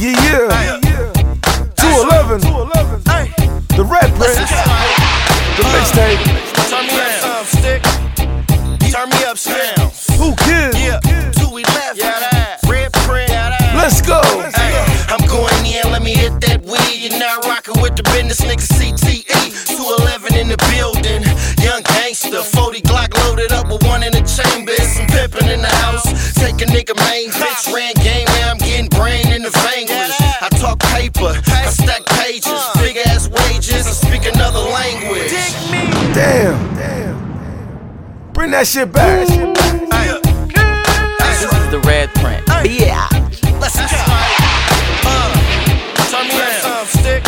Yeah, yeah. 211. The Red Prince. The mixtape. Turn me up, stick. Turn me up, sound. Who kids? Yeah, 211. Yeah. Red print. Yeah, that. Let's go. Ay, I'm going in, let me hit that weed. You're now rocking with the business nigga CTE. 211 in the building. Young gangster, 40 Glock loaded up with one in the chamber. And some pimpin' in the house. Take a nigga main bitch, ran Damn. Bring that shit back. This is the red print. Yeah. Let's go. Uh, turn me up, stick.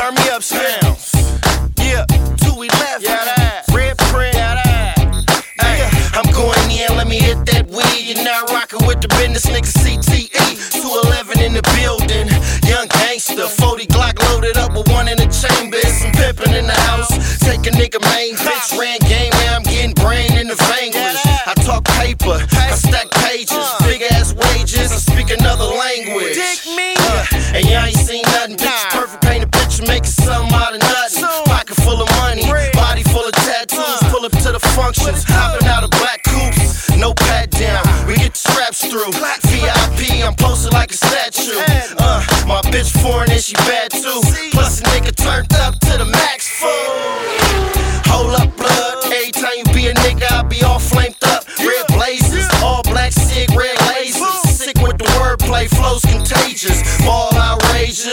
Turn me up, sounds. Yeah, two we left. Yeah, that. Red print. Yeah, that. Ay, I'm going in, let me hit that weed. You're now rocking with the business nigga CTE. 211 in the building. Young gangster, 40 Glock loaded up with one in the chamber. And some pimpin' in the house. Take a nigga main bitch, ran game, now I'm getting brain in the vanquish. I talk paper, I stack pages, big ass wages, I speak another language. Dick me. Uh, and y'all ain't seen nothing, bitch. Perfect paint a picture, making something out of nothing. Pocket full of money, body full of tattoos. Pull up to the functions, hopping out of black coops. No pat down, we get the straps through. VIP, I'm posted like a statue. Uh, my bitch foreign and she bad too. Plus a nigga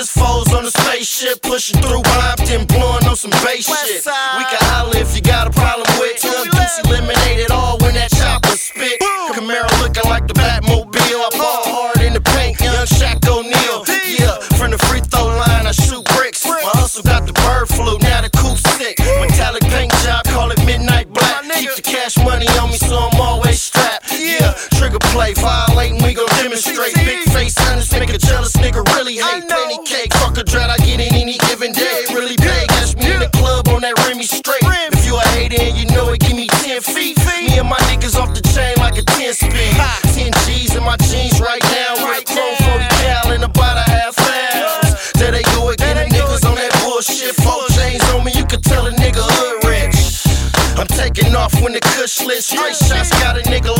outrageous, foes on the spaceship, pushing through Compton, blowing on some bass shit. We can holler if you got a problem with. Young Deuce eliminated all when that chopper spit. Camaro looking like the Batmobile. Play, violating, we gon' demonstrate. Big face, honest, make a jealous nigga really hate. Penny cake, fuck a dread, I get in any given day. Really big, catch me in the club on that Remy straight. If you a hater and you know it, give me 10 feet. Me and my niggas off the chain like a 10 speed. 10 G's in my jeans right now. With a chrome 40 cal and about a half ounce. There they go again, the niggas on that bullshit. Four chains on me, you can tell a nigga hood rich. I'm taking off when the kush lit. Straight shots got a nigga